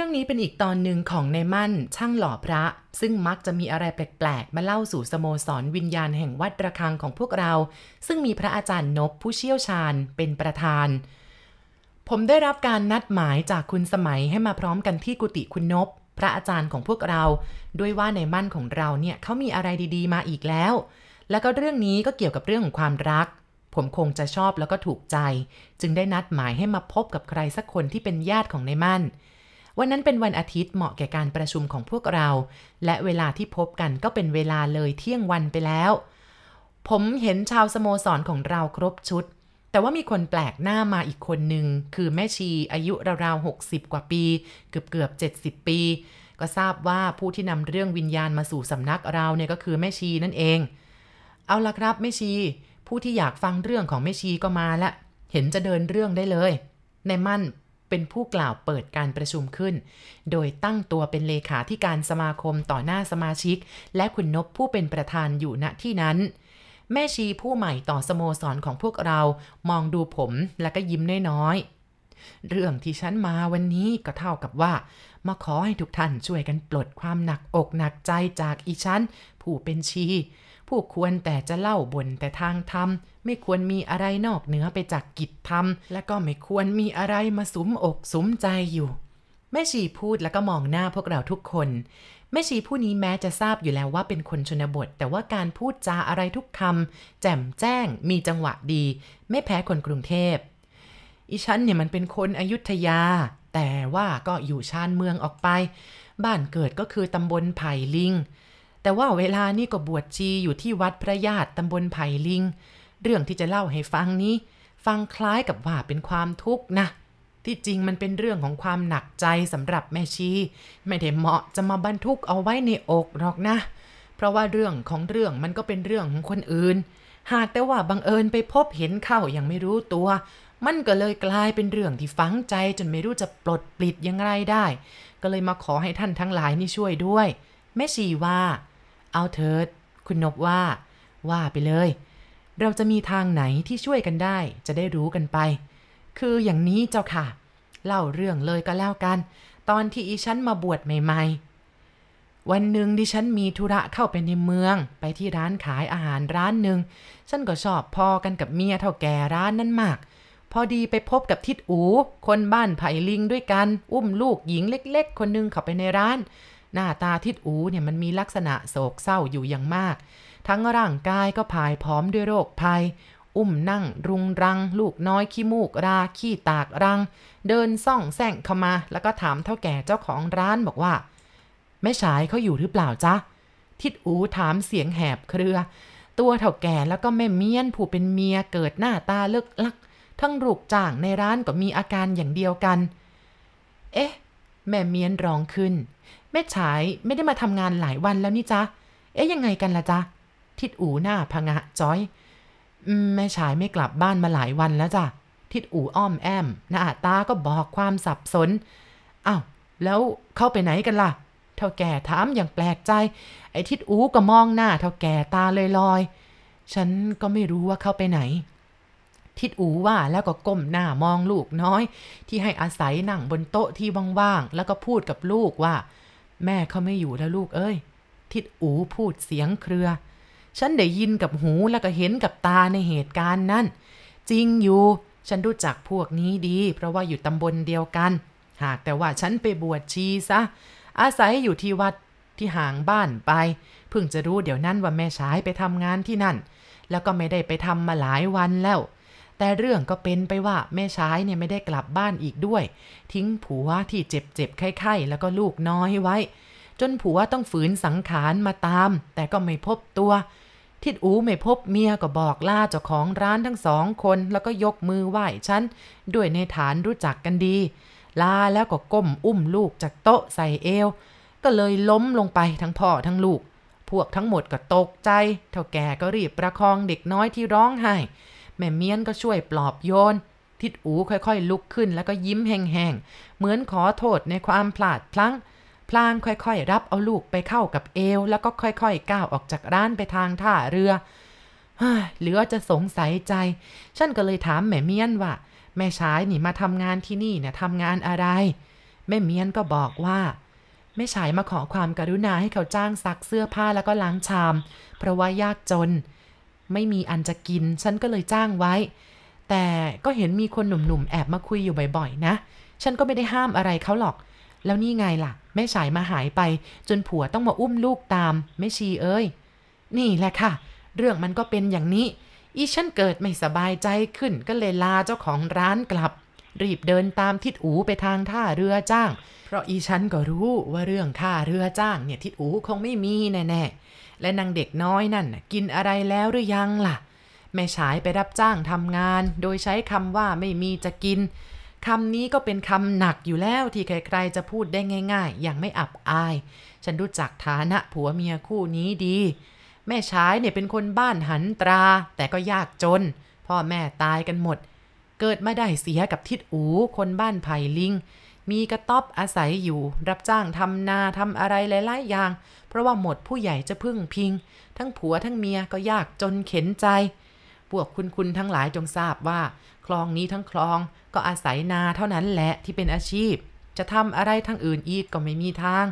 รื่องนี้เป็นอีกตอนหนึ่งของในมั่นช่างหล่อพระ ซึ่งมักจะมีอะไรแปลกๆ มาเล่าสู่สโมสรวิญญาณแห่งวัดระฆังของพวกเรา ซึ่งมีพระอาจารย์นบผู้เชี่ยวชาญเป็นประธาน ผมได้รับการนัดหมายจากคุณสมัยให้มาพร้อมกันที่กุฏิคุณนบ พระอาจารย์ของพวกเรา ด้วยว่าในมั่นของเราเนี่ยเขามีอะไรดีๆ มาอีกแล้ว แล้วก็เรื่องนี้ก็เกี่ยวกับเรื่องของความรักผมคงจะชอบแล้วก็ถูกใจ จึงได้นัดหมายให้มาพบกับใครสักคนที่เป็นญาติของในมั่น วันนั้นเป็นวันอาทิตย์เหมาะแก่การประชุมของพวกเรา และเวลาที่พบกันก็เป็นเวลาเลยเที่ยงวันไปแล้ว ผมเห็นชาวสโมสรของเราครบชุด แต่ว่ามีคนแปลกหน้ามาอีกคนหนึ่งคือแม่ชีอายุราวๆ60 กว่าปี เกือบเกือบ70 ปี ก็ทราบว่าผู้ที่นำเรื่องวิญญาณมาสู่สำนักเราเนี่ยก็คือแม่ชีนั่นเอง เอาละครับแม่ชี ผู้ที่อยากฟังเรื่องของแม่ชีก็มาละเห็นจะเดินเรื่องได้เลย ในมั่น เป็นผู้กล่าวเปิดการประชุมขึ้น โดยตั้งตัวเป็นเลขาธิการสมาคมต่อหน้าสมาชิก และคุณนบผู้เป็นประธานอยู่ณที่นั้น แม่ชีผู้ใหม่ต่อสโมสรของพวกเรามองดูผมแล้วก็ยิ้มน้อยๆ เรื่องที่ฉันมาวันนี้ก็เท่ากับว่า มาขอให้ทุกท่านช่วยกันปลดความหนักอกหนักใจจากอีฉันผู้เป็นชี ผู้ควรแต่จะเล่าบนแต่ทางธรรม ไม่ควรมีอะไรนอกเหนือไปจากกิจธรรม และก็ไม่ควรมีอะไรมาสุมอกสุมใจอยู่ แม่ชีพูดแล้วก็มองหน้าพวกเราทุกคนแม่ชีผู้นี้แม้จะทราบอยู่แล้วว่าเป็นคนชนบท แต่ว่าการพูดจาอะไรทุกคำแจ่มแจ้ง มีจังหวะดี ไม่แพ้คนกรุงเทพอีฉันเนี่ยมันเป็นคนอยุธยา แต่ว่าก็อยู่ชานเมืองออกไป บ้านเกิดก็คือตำบลไผ่ลิง แต่ว่าเวลานี่ก็บวชชีอยู่ที่วัดพระญาติตำบลไผ่ลิง เรื่องที่จะเล่าให้ฟังนี้ ฟังคล้ายกับว่าเป็นความทุกข์นะ ที่จริงมันเป็นเรื่องของความหนักใจสำหรับแม่ชี ไม่ได้เหมาะจะมาบรรทุกเอาไว้ในอกหรอกนะ เพราะว่าเรื่องของเรื่องมันก็เป็นเรื่องของคนอื่น หากแต่ว่าบังเอิญไปพบเห็นเข้ายังไม่รู้ตัว มันก็เลยกลายเป็นเรื่องที่ฝังใจจนไม่รู้จะปลดปลิดยังไงได้ ก็เลยมาขอให้ท่านทั้งหลายนี่ช่วยด้วย แม่ชีว่า เอาเถิด คุณนบว่า ว่าไปเลย เราจะมีทางไหนที่ช่วยกันได้ จะได้รู้กันไป คืออย่างนี้เจ้าค่ะ เล่าเรื่องเลยก็แล้วกัน ตอนที่อีฉันมาบวชใหม่ๆ วันหนึ่งดิฉันมีธุระเข้าไปในเมือง ไปที่ร้านขายอาหารร้านหนึ่ง ฉันก็ชอบพอกันกับเมียเท่าแก่ร้านนั้นมาก พอดีไปพบกับทิดอู คนบ้านไผ่ลิงด้วยกัน อุ้มลูกหญิงเล็ก ๆ คนหนึงเข้าไปในร้าน หน้าตาทิดอูเนี่ยมันมีลักษณะโศกเศร้าอยู่อย่างมาก ทั้งร่างกายก็ผายผอมด้วยโรคภัย อุ้มนั่งรุงรัง ลูกน้อยขี้มูกราขี้ตากรัง เดินซ่องแซงเข้ามา แล้วก็ถามเท่าแก่เจ้าของร้านบอกว่า แม่ชายเขาอยู่หรือเปล่าจ๊ะ ทิดอูถามเสียงแหบเครือ ตัวเท่าแก่แล้วก็แม่เมียนผู้เป็นเมียเกิดหน้าตาเลิกลัก ทั้งลูกจ้างในร้านก็มีอาการอย่างเดียวกัน เอ๊ะแม่เมียนร้องขึ้น แม่ฉายไม่ได้มาทำงานหลายวันแล้วนี่จ๊ะ เอ๊ะยังไงกันล่ะจ๊ะ ทิดอูหน้าพงะจ้อยแม่ฉายไม่กลับบ้านมาหลายวันแล้วจ้ะ ทิดอูอ้อมแอมหน้าตาก็บอกความสับสนอ้าวแล้วเข้าไปไหนกันล่ะ เท่าแก่ถามอย่างแปลกใจ ไอ้ทิดอูก็มองหน้าเท่าแก่ตาเลยลอยฉันก็ไม่รู้ว่าเข้าไปไหน ทิดอูว่าแล้วก็ก้มหน้ามองลูกน้อย ที่ให้อาศัยนั่งบนโต๊ะที่ว่างๆ แล้วก็พูดกับลูกว่า แม่เขาไม่อยู่แล้วลูกเอ้ย ทิดอูพูดเสียงเครือ ฉันได้ยินกับหูแล้วก็เห็นกับตาในเหตุการณ์นั้น จริงอยู่ ฉันรู้จักพวกนี้ดี เพราะว่าอยู่ตำบลเดียวกัน หากแต่ว่าฉันไปบวชชีซะ อาศัยอยู่ที่วัดที่ห่างบ้านไป เพิ่งจะรู้เดี๋ยวนั้นว่าแม่ชายไปทำงานที่นั่น แล้วก็ไม่ได้ไปทำมาหลายวันแล้ว แต่เรื่องก็เป็นไปว่าแม่ชายเนี่ยไม่ได้กลับบ้านอีกด้วย ทิ้งผัวที่เจ็บเจ็บๆไข้ๆแล้วก็ลูกน้อยไว้ จนผัวต้องฝืนสังขารมาตาม แต่ก็ไม่พบตัว ทิดอูไม่พบเมียก็บอกล่าเจ้าของร้านทั้งสองคน แล้วก็ยกมือไหว้ฉันด้วยในฐานรู้จักกันดี ลาแล้วก็ก้มอุ้มลูกจากโต๊ะใส่เอว ก็เลยล้มลงไปทั้งพ่อทั้งลูก พวกทั้งหมดก็ตกใจ เท่าแก่ก็รีบประคองเด็กน้อยที่ร้องไห้ แม่เมียนก็ช่วยปลอบโยน ทิดอูค่อยๆ ลุกขึ้นแล้วก็ยิ้มแห้งๆ เหมือนขอโทษในความพลาดพลั้ง พลางค่อยๆ รับเอาลูกไปเข้ากับเอว แล้วก็ค่อยๆ ก้าวออกจากร้านไปทางท่าเรือเฮ้ยเหลือจะสงสัยใจ ฉันก็เลยถามแม่เมียนว่า แม่ชายนี่มาทำงานที่นี่เนี่ยทำงานอะไร แม่เมียนก็บอกว่าแม่ชายมาขอความกรุณาให้เขาจ้างซักเสื้อผ้าแล้วก็ล้างชาม เพราะว่ายากจน ไม่มีอันจะกิน ฉันก็เลยจ้างไว้ แต่ก็เห็นมีคนหนุ่มๆ แอบมาคุยอยู่บ่อยๆ นะ ฉันก็ไม่ได้ห้ามอะไรเขาหรอก แล้วนี่ไงล่ะ แม่ชายมาหายไป จนผัวต้องมาอุ้มลูกตามแม่ชีเอ้ย นี่แหละค่ะ เรื่องมันก็เป็นอย่างนี้ อีฉันเกิดไม่สบายใจขึ้นก็เลยลาเจ้าของร้านกลับ รีบเดินตามทิดอูไปทางท่าเรือจ้าง เพราะอีฉันก็รู้ว่าเรื่องค่าเรือจ้างเนี่ยทิดอูคงไม่มีแน่ๆ และนางเด็กน้อยนั่นกินอะไรแล้วหรือยังล่ะ แม่ฉายไปรับจ้างทำงาน โดยใช้คำว่าไม่มีจะกินคำนี้ก็เป็นคำหนักอยู่แล้วที่ใครๆจะพูดได้ง่าย ๆ อย่างไม่อับอาย ฉันรู้จักฐานะผัวเมียคู่นี้ดี แม่ชายเนี่ยเป็นคนบ้านหันตรา แต่ก็ยากจน พ่อแม่ตายกันหมด เกิดมาได้เสียกับทิดอูคนบ้านไผ่ลิง มีกระต๊อบอาศัยอยู่ รับจ้างทำนาทำอะไรหลายๆอย่าง เพราะว่าหมดผู้ใหญ่จะพึ่งพิง ทั้งผัวทั้งเมียก็ยากจนเข็นใจ พวกคุณคุณทั้งหลายจงทราบว่า คลองนี้ทั้งคลองก็อาศัยนาเท่านั้นแหละที่เป็นอาชีพ จะทำอะไรทางอื่นอีกก็ไม่มีทาง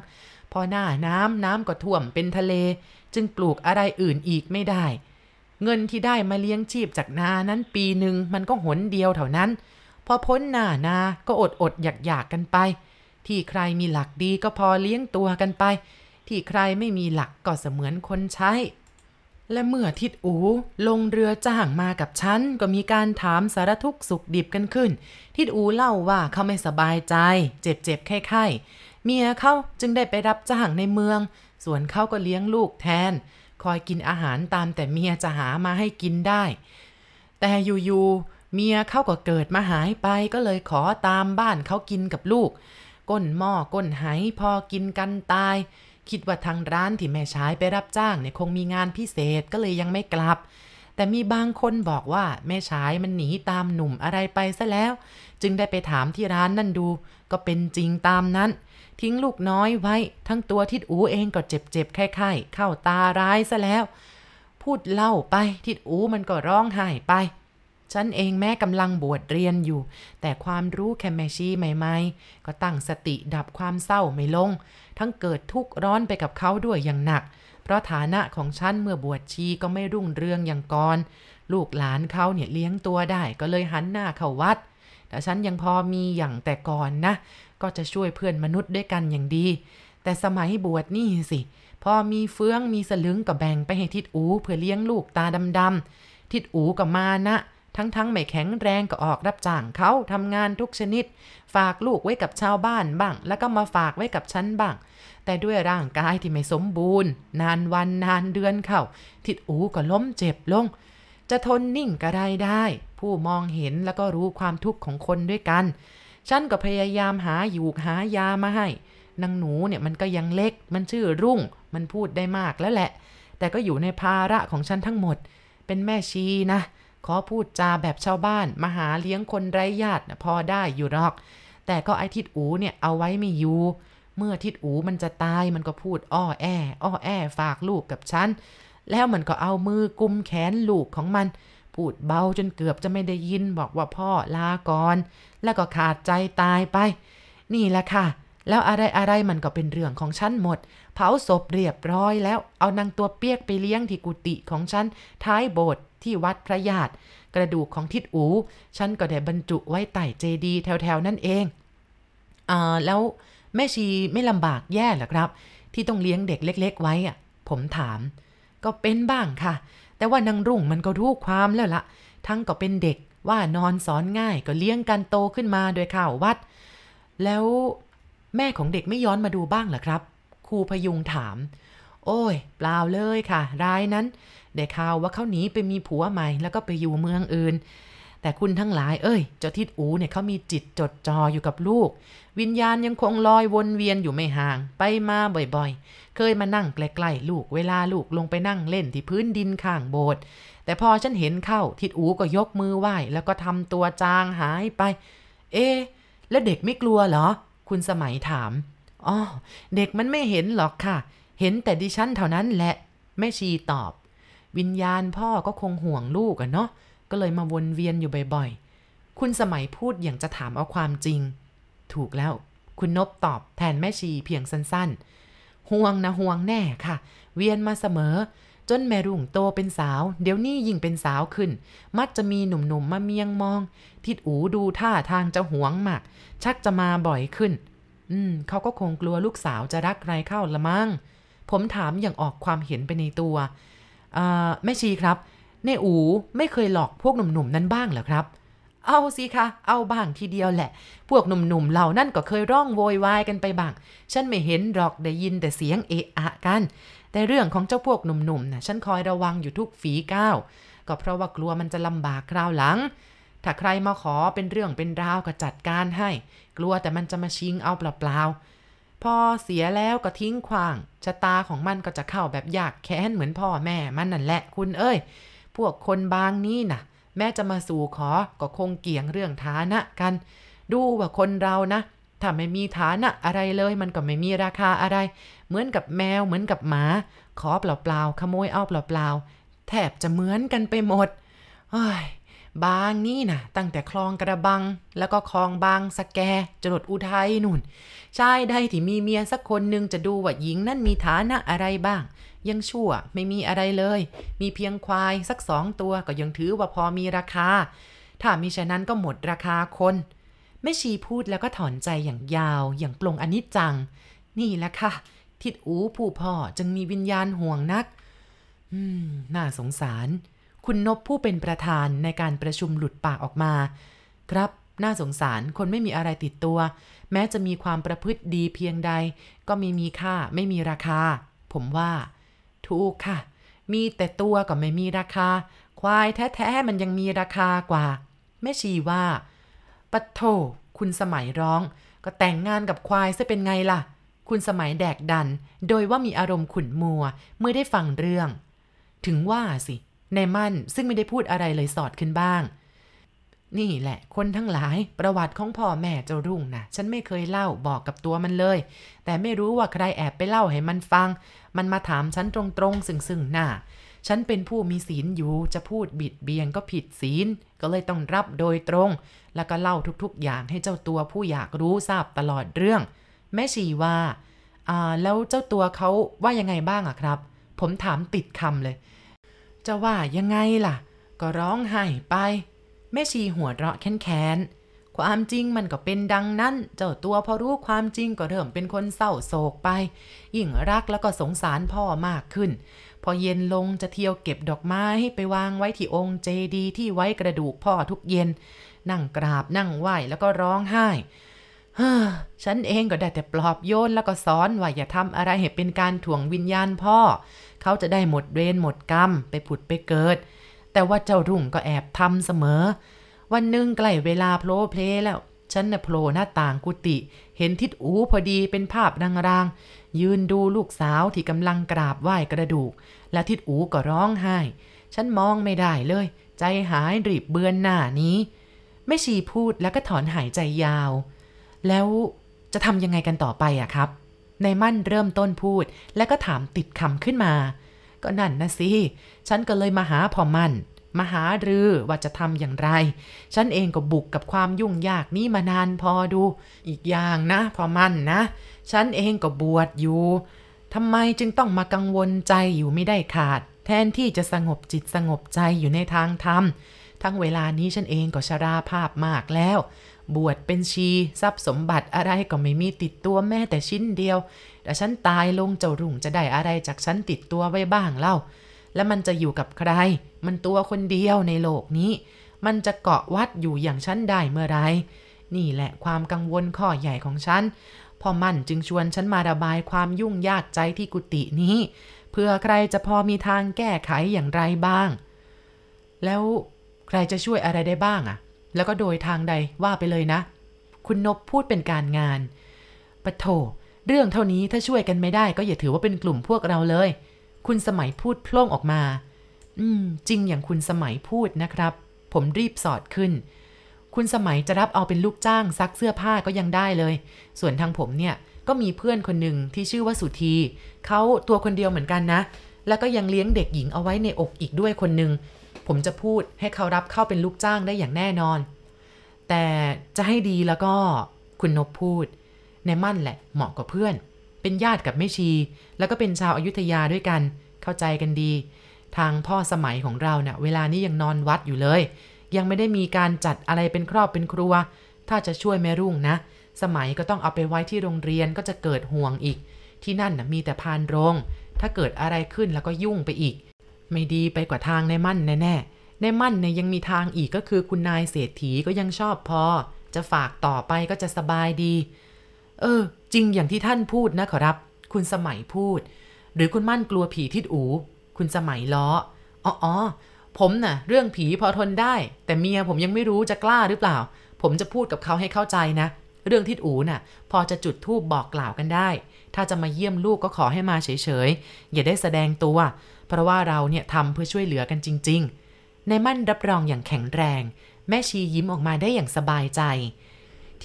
พอหน้าน้ำน้ำก็ท่วมเป็นทะเล จึงปลูกอะไรอื่นอีกไม่ได้ เงินที่ได้มาเลี้ยงชีพจากนานั้นปีหนึ่งมันก็หนเดียวเท่านั้น พอพ้นหน้านาก็อดอดอยากอยากกันไป ที่ใครมีหลักดีก็พอเลี้ยงตัวกันไป ที่ใครไม่มีหลักก็เสมือนคนใช้ และเมื่อทิดอูลงเรือจ้างมากับฉันก็มีการถามสารทุกสุขดิบกันขึ้น ทิดอูเล่าว่าเขาไม่สบายใจ เจ็บเจ็บไข้ไข้เมียเขาจึงได้ไปรับจ้างในเมือง ส่วนเขาก็เลี้ยงลูกแทน คอยกินอาหารตามแต่เมียจะหามาให้กินได้ แต่อยู่ๆ เมียเขาก็เกิดมาหายไปก็เลยขอตามบ้านเขากินกับลูก ก้นหม้อก้นไหพอกินกันตาย คิดว่าทางร้านที่แม่ชายไปรับจ้างเนี่ยคงมีงานพิเศษก็เลยยังไม่กลับ แต่มีบางคนบอกว่าแม่ชายมันหนีตามหนุ่มอะไรไปซะแล้ว จึงได้ไปถามที่ร้านนั่นดู ก็เป็นจริงตามนั้น ทิ้งลูกน้อยไว้ ทั้งตัวทิดอูเองก็เจ็บเจ็บไข้ไข้เข้าตาร้ายซะแล้ว พูดเล่าไปทิดอูมันก็ร้องไห้ไป ฉันเองแม้กำลังบวชเรียนอยู่ แต่ความรู้แค่แม่ชีใหม่ๆ ก็ตั้งสติดับความเศร้าไม่ลง ทั้งเกิดทุกข์ร้อนไปกับเขาด้วยอย่างหนัก เพราะฐานะของฉันเมื่อบวชชีก็ไม่รุ่งเรืองอย่างก่อน ลูกหลานเขาเนี่ยเลี้ยงตัวได้ก็เลยหันหน้าเข้าวัด แต่ฉันยังพอมีอย่างแต่ก่อนนะ ก็จะช่วยเพื่อนมนุษย์ด้วยกันอย่างดี แต่สมัยบวชนี่สิพอมีเฟืองมีสลึงก็แบ่งไปให้ทิดอูเพื่อเลี้ยงลูกตาดำๆทิดอูกับมานะ ทั้งๆไม่แข็งแรงก็ออกรับจ้างเขาทำงานทุกชนิด ฝากลูกไว้กับชาวบ้านบ้าง แล้วก็มาฝากไว้กับฉันบ้าง แต่ด้วยร่างกายที่ไม่สมบูรณ์ นานวันนานเดือนเข้า ทิดอูก็ล้มเจ็บลง จะทนนิ่งกระไรได้ ผู้มองเห็นแล้วก็รู้ความทุกข์ของคนด้วยกัน ฉันก็พยายามหาอยู่หายามาให้นางหนูเนี่ยมันก็ยังเล็ก มันชื่อรุ่ง มันพูดได้มากแล้วแหละ แต่ก็อยู่ในภาระของฉันทั้งหมด เป็นแม่ชีนะ ขอพูดจาแบบชาวบ้านมาหาเลี้ยงคนไร้ญาติพอได้อยู่หรอก แต่ก็ไอ้ทิดอูเนี่ยเอาไว้ไม่อยู่ เมื่อทิดอูมันจะตายมันก็พูดอ้อแออ้อแอฝากลูกกับฉัน แล้วมันก็เอามือกุมแขนลูกของมัน พูดเบาจนเกือบจะไม่ได้ยินบอกว่าพ่อลาก่อน แล้วก็ขาดใจตายไป นี่แหละค่ะ แล้วอะไรอะไรมันก็เป็นเรื่องของฉันหมด เผาศพเรียบร้อยแล้ว เอานางตัวเปียกไปเลี้ยงที่กุฏิของฉัน ท้ายโบสถ์ที่วัดพระญาติ กระดูกของทิดอู ฉันก็ได้บรรจุไว้ใต้เจดีแถวๆนั่นเองอ่าแล้วแม่ชีไม่ลำบากแย่หรอครับ ที่ต้องเลี้ยงเด็กเล็ก ๆ ไว้อะผมถาม ก็เป็นบ้างค่ะ แต่ว่านางรุ่งมันก็รู้ความแล้วละทั้งก็เป็นเด็กว่านอนสอนง่ายก็เลี้ยงกันโตขึ้นมาโดยข่าววัด แล้ว แม่ของเด็กไม่ย้อนมาดูบ้างเหรอครับ ครูพยุงถาม โอ้ย เปล่าเลยค่ะ รายนั้น ได้ข่าวว่าเขาหนีไปมีผัวใหม่ แล้วก็ไปอยู่เมืองอื่น แต่คุณทั้งหลาย เอ้ย เจ้าทิดอูเนี่ยเขามีจิตจดจ่ออยู่กับลูก วิญญาณยังคงลอยวนเวียนอยู่ไม่ห่าง ไปมาบ่อยๆ เคยมานั่งใกล้ๆลูก เวลาลูกลงไปนั่งเล่นที่พื้นดินข้างโบสถ์ แต่พอฉันเห็นเข้า ทิดอูก็ยกมือไหว้ แล้วก็ทำตัวจางหายไป เอ๊แล้วเด็กไม่กลัวเหรอ คุณสมัยถามอ๋อเด็กมันไม่เห็นหรอกค่ะ เห็นแต่ดิฉันเท่านั้นแหละ แม่ชีตอบ วิญญาณพ่อก็คงห่วงลูกอะเนาะ ก็เลยมาวนเวียนอยู่บ่อยๆ คุณสมัยพูดอย่างจะถามเอาความจริง ถูกแล้ว คุณนบตอบแทนแม่ชีเพียงสั้นๆ ห่วงนะห่วงแน่ค่ะ เวียนมาเสมอ จนแม่รุ่งโตเป็นสาว เดี๋ยวนี้ยิ่งเป็นสาวขึ้น มักจะมีหนุ่มๆมาเมียงมอง ทิดอูดูท่าทางจะหวงมาก ชักจะมาบ่อยขึ้น อืมเขาก็คงกลัวลูกสาวจะรักใครเข้าละมั้ง ผมถามอย่างออกความเห็นไปในตัวแม่ชีครับในอูไม่เคยหลอกพวกหนุ่มๆนั้นบ้างเหรอครับ เอาสิคะ เอาบ้างทีเดียวแหละ พวกหนุ่มๆเหล่านั่นก็เคยร้องโวยวายกันไปบ้าง ฉันไม่เห็นหรอกได้ยินแต่เสียงเอะอะกัน แต่เรื่องของเจ้าพวกหนุ่มๆนะ่ะฉันคอยระวังอยู่ทุกฝีก้าวก็เพราะว่ากลัวมันจะลำบากคราวหลัง ถ้าใครมาขอเป็นเรื่องเป็นราวก็จัดการให้ กลัวแต่มันจะมาชิงเอาเปล่าๆพอเสียแล้วก็ทิ้งขว้างชะตาของมันก็จะเข้าแบบยากแค้นเหมือนพ่อแม่มันนั่นแหละคุณเอ้ย พวกคนบางนี่นะแม้จะมาสู่ขอก็คงเกี่ยงเรื่องฐานะกัน ดูว่าคนเรานะ ถ้าไม่มีฐานะอะไรเลยมันก็ไม่มีราคาอะไร เหมือนกับแมวเหมือนกับหมา ขอเปล่าๆขโมยเอาเปล่าๆแทบจะเหมือนกันไปหมดเฮ้ยบางนี่นะตั้งแต่คลองกระบัง แล้วก็คลองบางสแกจรดอุทัยนุ่นชายใดที่มีเมียสักคนหนึ่งจะดูว่าหญิงนั่นมีฐานะอะไรบ้าง ยังชั่วไม่มีอะไรเลย มีเพียงควายสักสองตัวก็ยังถือว่าพอมีราคา ถ้ามิฉะนั้นก็หมดราคาคน แม่ชีพูดแล้วก็ถอนใจอย่างยาวอย่างปลงอนิจจัง นี่แหละค่ะ ทิดอูผู้พ่อจึงมีวิญญาณห่วงนัก อืม น่าสงสาร คุณนบผู้เป็นประธานในการประชุมหลุดปากออกมา ครับ น่าสงสารคนไม่มีอะไรติดตัว แม้จะมีความประพฤติดีเพียงใด ก็ไม่มีค่าไม่มีราคา ผมว่า ถูกค่ะ มีแต่ตัวก็ไม่มีราคา ควายแท้ๆมันยังมีราคากว่าแม่ชีว่า ปัทโทคุณสมัยร้อง ก็แต่งงานกับควายซะเป็นไงล่ะ คุณสมัยแดกดัน โดยว่ามีอารมณ์ขุนมัว เมื่อได้ฟังเรื่อง ถึงว่าสิในมั่นซึ่งไม่ได้พูดอะไรเลยสอดขึ้นบ้าง นี่แหละ คนทั้งหลายประวัติของพ่อแม่เจ้ารุ่งนะฉันไม่เคยเล่าบอกกับตัวมันเลย แต่ไม่รู้ว่าใครแอบไปเล่าให้มันฟัง มันมาถามฉันตรงๆ ซึ่งๆหน้า ฉันเป็นผู้มีศีลอยู่จะพูดบิดเบียงก็ผิดศีล ก็เลยต้องรับโดยตรง แล้วก็เล่าทุกๆ อย่างให้เจ้าตัวผู้อยากรู้ทราบตลอดเรื่อง แม่ชีว่าอ่าแล้วเจ้าตัวเขาว่ายังไงบ้างอะครับ ผมถามติดคำเลย จะว่ายังไงล่ะ ก็ร้องไห้ไป แม่ชีหัวเราะแค้นๆความจริงมันก็เป็นดังนั้น เจ้าตัวพอรู้ความจริงก็เริ่มเป็นคนเศร้าโศกไป ยิ่งรักแล้วก็สงสารพ่อมากขึ้น พอเย็นลงจะเที่ยวเก็บดอกไม้ไปวางไว้ที่องค์เจดีที่ไว้กระดูกพ่อทุกเย็น นั่งกราบนั่งไหวแล้วก็ร้องไห้เฮ้อฉันเองก็ได้แต่ปลอบโยนแล้วก็สอนว่าอย่าทำอะไรให้เป็นการถ่วงวิญญาณพ่อ เขาจะได้หมดเวรหมดกรรมไปผุดไปเกิด แต่ว่าเจ้ารุ่งก็แอบทำเสมอ วันหนึ่งใกล้เวลาโผล่เพลแล้ว ฉันน่ะโผล่หน้าต่างกุฏิเห็นทิดอูพอดีเป็นภาพรางๆ ยืนดูลูกสาวที่กำลังกราบไหว้กระดูก และทิดอูก็ร้องไห้ ฉันมองไม่ได้เลย ใจหายรีบเบือนหน้านี้แม่ชีพูดแล้วก็ถอนหายใจยาว แล้วจะทำยังไงกันต่อไปอะครับ ในมั่นเริ่มต้นพูด แล้วก็ถามติดคำขึ้นมา ก็นั่นนะสิ ฉันก็เลยมาหาพ่อมัน มาหารือว่าจะทำอย่างไร ฉันเองก็บุกกับความยุ่งยากนี้มานานพอดู อีกอย่างนะ พอมันนะ ฉันเองก็บวชอยู่ทำไมจึงต้องมากังวลใจอยู่ไม่ได้ขาด แทนที่จะสงบจิตสงบใจอยู่ในทางธรรม ทั้งเวลานี้ฉันเองก็ชราภาพมากแล้ว บวชเป็นชีทรัพย์สมบัติอะไรก็ไม่มีติดตัวแม้แต่ชิ้นเดียว แต่ฉันตายลงเจ้ารุ่งจะได้อะไรจากฉันติดตัวไว้บ้างเล่า แล้วมันจะอยู่กับใคร มันตัวคนเดียวในโลกนี้ มันจะเกาะวัดอยู่อย่างฉันได้เมื่อไร นี่แหละความกังวลข้อใหญ่ของฉัน พ่อมันจึงชวนฉันมาระบายความยุ่งยากใจที่กุฏินี้ เพื่อใครจะพอมีทางแก้ไขอย่างไรบ้าง แล้วใครจะช่วยอะไรได้บ้างอะ่ะแล้วก็โดยทางใดว่าไปเลยนะ คุณนบพูดเป็นการงานปะโถเรื่องเท่านี้ถ้าช่วยกันไม่ได้ก็อย่าถือว่าเป็นกลุ่มพวกเราเลย คุณสมัยพูดพล่งออกมา อืม จริงอย่างคุณสมัยพูดนะครับ ผมรีบสอดขึ้น คุณสมัยจะรับเอาเป็นลูกจ้างซักเสื้อผ้าก็ยังได้เลย ส่วนทางผมเนี่ยก็มีเพื่อนคนหนึ่งที่ชื่อว่าสุธีเขาตัวคนเดียวเหมือนกันนะ แล้วก็ยังเลี้ยงเด็กหญิงเอาไว้ในอกอีกด้วยคนหนึ่ง ผมจะพูดให้เขารับเข้าเป็นลูกจ้างได้อย่างแน่นอน แต่จะให้ดีแล้วก็คุณนบพูด ในมั่นแหละเหมาะกับเพื่อน เป็นญาติกับแม่ชี แล้วก็เป็นชาวอายุทยาด้วยกัน เข้าใจกันดี ทางพ่อสมัยของเราเนะ่ะเวลานี้ยังนอนวัดอยู่เลย ยังไม่ได้มีการจัดอะไรเป็นครอบเป็นครัว ถ้าจะช่วยแม่รุ่งนะ สมัยก็ต้องเอาไปไว้ที่โรงเรียนก็จะเกิดห่วงอีก ที่นั่นนะมีแต่พานโรง ถ้าเกิดอะไรขึ้นแล้วก็ยุ่งไปอีก ไม่ดีไปกว่าทางในมั่นแน่ๆในมั่นเนี่ยยังมีทางอีกก็คือคุณนายเศรษฐีก็ยังชอบพอ จะฝากต่อไปก็จะสบายดี เออ จริงอย่างที่ท่านพูดนะขอรับ คุณสมัยพูด หรือคุณมั่นกลัวผีทิดอู คุณสมัยล้ออ๋ออผมน่ะ เรื่องผีพอทนได้ แต่เมียผมยังไม่รู้จะกล้าหรือเปล่า ผมจะพูดกับเขาให้เข้าใจนะ เรื่องทิดอูน่ะ พอจะจุดทูบบอกกล่าวกันได้ ถ้าจะมาเยี่ยมลูกก็ขอให้มาเฉยๆ อย่าได้แสดงตัว เพราะว่าเราเนี่ยทำเพื่อช่วยเหลือกันจริง ๆ ในมั่นรับรองอย่างแข็งแรง แม่ชียิ้มออกมาได้อย่างสบายใจ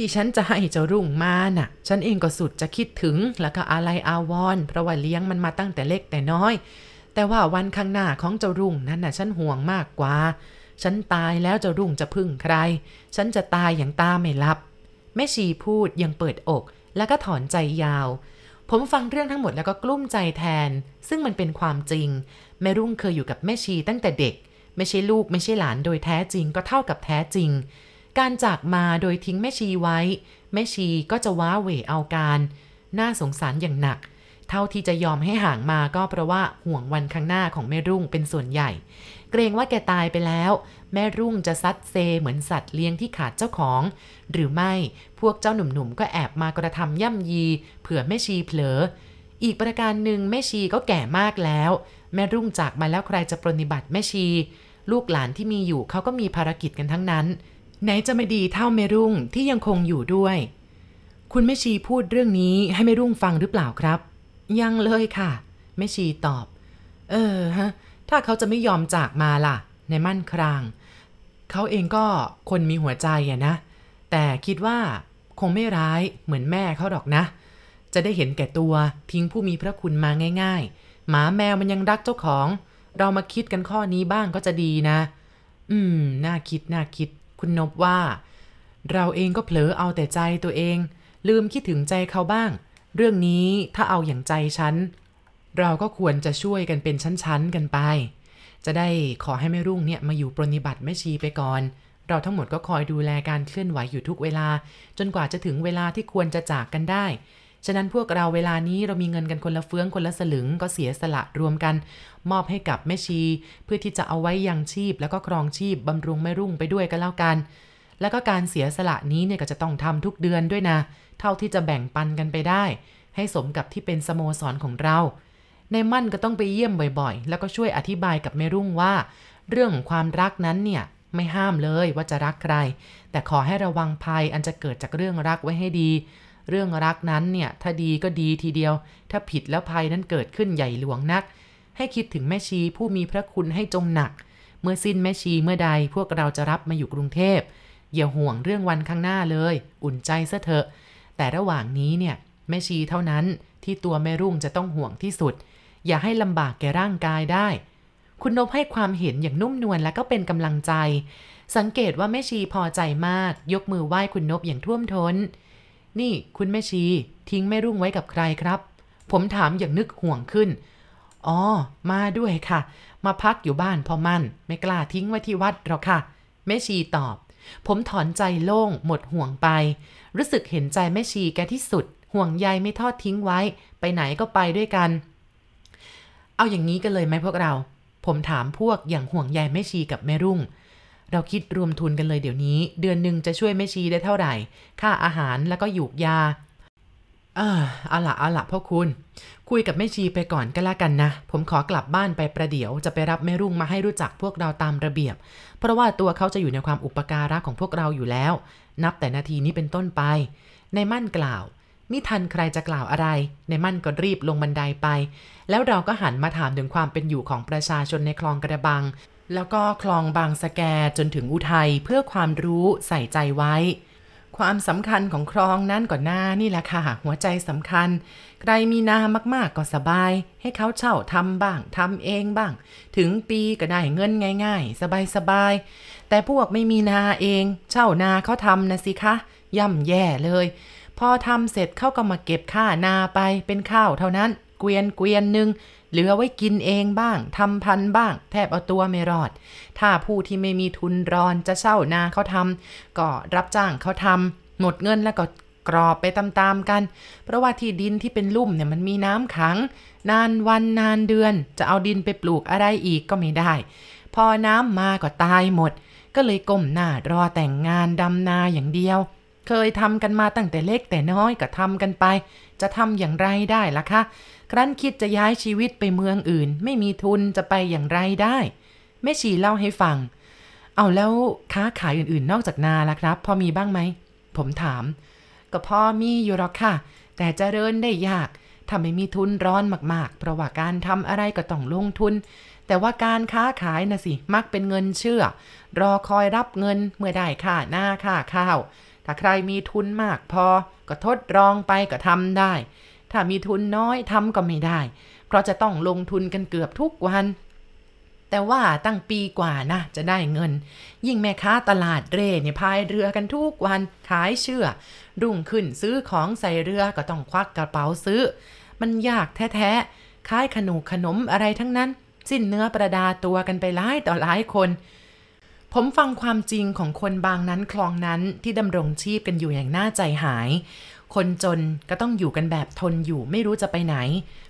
ที่ฉันจะให้เจ้ารุ่งมาน่ะ ฉันเองก็สุดจะคิดถึงแล้วก็อะไรอาวรเพราะว่าเลี้ยงมันมาตั้งแต่เล็กแต่น้อย แต่ว่าวันข้างหน้าของเจ้ารุ่งนั้นน่ะ ฉันห่วงมากกว่า ฉันตายแล้วเจ้ารุ่งจะพึ่งใคร ฉันจะตายอย่างตาไม่ลับ แม่ชีพูดยังเปิดอก แล้วก็ถอนใจยาว ผมฟังเรื่องทั้งหมดแล้วก็กลุ้มใจแทน ซึ่งมันเป็นความจริง แม่รุ่งเคยอยู่กับแม่ชีตั้งแต่เด็ก ไม่ใช่ลูกไม่ใช่หลานโดยแท้จริงก็เท่ากับแท้จริง การจากมาโดยทิ้งแม่ชีไว้ แม่ชีก็จะว้าเหวเอาการ น่าสงสารอย่างหนัก เท่าที่จะยอมให้ห่างมาก็เพราะว่าห่วงวันข้างหน้าของแม่รุ่งเป็นส่วนใหญ่ เกรงว่าแกตายไปแล้ว แม่รุ่งจะซัดเซเหมือนสัตว์เลี้ยงที่ขาดเจ้าของ หรือไม่พวกเจ้าหนุ่มๆก็แอบมากระทำย่ำยี เผื่อแม่ชีเผลอ อีกประการหนึ่งแม่ชีก็แก่มากแล้ว แม่รุ่งจากมาแล้วใครจะปรนิบัติแม่ชี ลูกหลานที่มีอยู่เขาก็มีภารกิจกันทั้งนั้น ไหนจะไม่ดีเท่าแม่รุ่งที่ยังคงอยู่ด้วย คุณแม่ชีพูดเรื่องนี้ให้แม่รุ่งฟังหรือเปล่าครับ ยังเลยค่ะแม่ชีตอบ เออฮะ ถ้าเขาจะไม่ยอมจากมาล่ะ ในมั่นคราง เขาเองก็คนมีหัวใจอะนะ แต่คิดว่าคงไม่ร้ายเหมือนแม่เขาหรอกนะ จะได้เห็นแก่ตัวทิ้งผู้มีพระคุณมาง่าย ๆ หมาแมวมันยังรักเจ้าของ เรามาคิดกันข้อนี้บ้างก็จะดีนะ อืม น่าคิด น่าคิด คุณนบว่า เราเองก็เผลอเอาแต่ใจตัวเอง ลืมคิดถึงใจเขาบ้าง เรื่องนี้ถ้าเอาอย่างใจฉัน เราก็ควรจะช่วยกันเป็นชั้นๆกันไป จะได้ขอให้แม่รุ่งเนี่ยมาอยู่ปรนิบัติแม่ชีไปก่อน เราทั้งหมดก็คอยดูแลการเคลื่อนไหวอยู่ทุกเวลา จนกว่าจะถึงเวลาที่ควรจะจากกันได้ ฉะนั้นพวกเราเวลานี้เรามีเงินกันคนละเฟื้องคนละสลึงก็เสียสละรวมกัน มอบให้กับแม่ชี เพื่อที่จะเอาไว้ยังชีพ แล้วก็ครองชีพบำรุงแม่รุ่งไปด้วยก็แล้วกัน แล้วก็การเสียสละนี้เนี่ยก็จะต้องทำทุกเดือนด้วยนะ เท่าที่จะแบ่งปันกันไปได้ ให้สมกับที่เป็นสโมสรของเรา ในมั่นก็ต้องไปเยี่ยมบ่อยๆ แล้วก็ช่วยอธิบายกับแม่รุ่งว่า เรื่องของความรักนั้นเนี่ยไม่ห้ามเลยว่าจะรักใคร แต่ขอให้ระวังภัยอันจะเกิดจากเรื่องรักไว้ให้ดี เรื่องรักนั้นเนี่ยถ้าดีก็ดีทีเดียว ถ้าผิดแล้วภัยนั้นเกิดขึ้นใหญ่หลวงนัก ให้คิดถึงแม่ชีผู้มีพระคุณให้จงหนัก เมื่อสิ้นแม่ชีเมื่อใดพวกเราจะรับมาอยู่กรุงเทพอย่าห่วงเรื่องวันข้างหน้าเลย อุ่นใจซะเถอะ แต่ระหว่างนี้เนี่ยแม่ชีเท่านั้นที่ตัวแม่รุ่งจะต้องห่วงที่สุด อย่าให้ลำบากแก่ร่างกายได้ คุณนพให้ความเห็นอย่างนุ่มนวลและก็เป็นกำลังใจ สังเกตว่าแม่ชีพอใจมาก ยกมือไหว้คุณนพอย่างท่วมทน้น นี่คุณแม่ชี ทิ้งแม่รุ่งไว้กับใครครับ ผมถามอย่างนึกห่วงขึ้น อ๋อ มาด้วยค่ะ มาพักอยู่บ้านพ่อมั่น ไม่กล้าทิ้งไว้ที่วัดหรอกค่ะ แม่ชีตอบ ผมถอนใจโล่งหมดห่วงไป รู้สึกเห็นใจแม่ชีแกที่สุด ห่วงใยไม่ทอดทิ้งไว้ ไปไหนก็ไปด้วยกัน เอาอย่างนี้กันเลยไหมพวกเรา ผมถามพวกอย่างห่วงใยแม่ชีกับแม่รุ่ง เราคิดรวมทุนกันเลยเดี๋ยวนี้ เดือนหนึ่งจะช่วยแม่ชีได้เท่าไหร่ ค่าอาหารแล้วก็หยูกยาเอ่าเอาละเอาละพ่อคุณ คุยกับแม่ชีไปก่อนก็แล้วกันนะ ผมขอกลับบ้านไปประเดี๋ยวจะไปรับแม่รุ่งมาให้รู้จักพวกเราตามระเบียบ เพราะว่าตัวเขาจะอยู่ในความอุปการะของพวกเราอยู่แล้ว นับแต่นาทีนี้เป็นต้นไป ในมั่นกล่าวมิทันใครจะกล่าวอะไร ในมั่นก็รีบลงบันไดไป แล้วเราก็หันมาถามถึงความเป็นอยู่ของประชาชนในคลองกระบัง แล้วก็คลองบางสะแกจนถึงอุทัยเพื่อความรู้ใส่ใจไว้ ความสำคัญของคลองนั้นก่อนหน้านี่แหละค่ะ หัวใจสำคัญ ใครมีนามากๆก็สบาย ให้เขาเช่าทำบ้างทำเองบ้าง ถึงปีก็ได้เงินง่าย ๆ สบายๆ แต่พวกไม่มีนาเอง เช่านาเขาทำนะสิคะ ย่ำแย่เลยพพอทำเสร็จเขาก็มาเก็บค่านาไปเป็นข้าวเท่านั้น เกวียนเกวียนหนึ่ง เหลือไว้กินเองบ้างทำพันบ้าง แทบเอาตัวไม่รอด ถ้าผู้ที่ไม่มีทุนรอนจะเช่านาเขาทำก็รับจ้างเขาทำหมดเงินแล้วก็กรอบไปตามๆกัน เพราะว่าที่ดินที่เป็นลุ่มเนี่ยมันมีน้ำขัง นานวันนานเดือน จะเอาดินไปปลูกอะไรอีกก็ไม่ได้ พอน้ำมาก็ตายหมด ก็เลยก้มหน้ารอแต่งงานดำนาอย่างเดียว เคยทำกันมาตั้งแต่เล็กแต่น้อยก็ทำกันไป จะทำอย่างไรได้ล่ะคะ ครั้นคิดจะย้ายชีวิตไปเมืองอื่น ไม่มีทุนจะไปอย่างไรได้แม่ชีเล่าให้ฟัง เอาแล้วค้าขายอื่นๆ นอกจากนาล่ะครับ พอมีบ้างไหม ผมถาม ก็พอมีอยู่หรอกค่ะ แต่จเจริญได้ยากถ้าไม่มีทุนร้อนมากๆ เพราะว่าการทำอะไรก็ต้องลงทุน แต่ว่าการค้าขายนะสิ มักเป็นเงินเชื่อ รอคอยรับเงินเมื่อได้ค่าหน้าค่าข้าว ถ้าใครมีทุนมากพอ ก็ทดลองไปก็ทำได้ ถ้ามีทุนน้อยทำก็ไม่ได้ เพราะจะต้องลงทุนกันเกือบทุกวัน แต่ว่าตั้งปีกว่านะจะได้เงิน ยิ่งแม่ค้าตลาดเร่เนี่ยพายเรือกันทุกวันขายเชื่อ รุ่งขึ้นซื้อของใส่เรือก็ต้องควักกระเป๋าซื้อ มันยากแท้ๆขายขนมขนมอะไรทั้งนั้น สิ้นเนื้อประดาตัวกันไปหลายต่อหลายคน ผมฟังความจริงของคนบางนั้นคลองนั้นที่ดำรงชีพกันอยู่อย่างน่าใจหาย คนจนก็ต้องอยู่กันแบบทนอยู่ไม่รู้จะไปไหน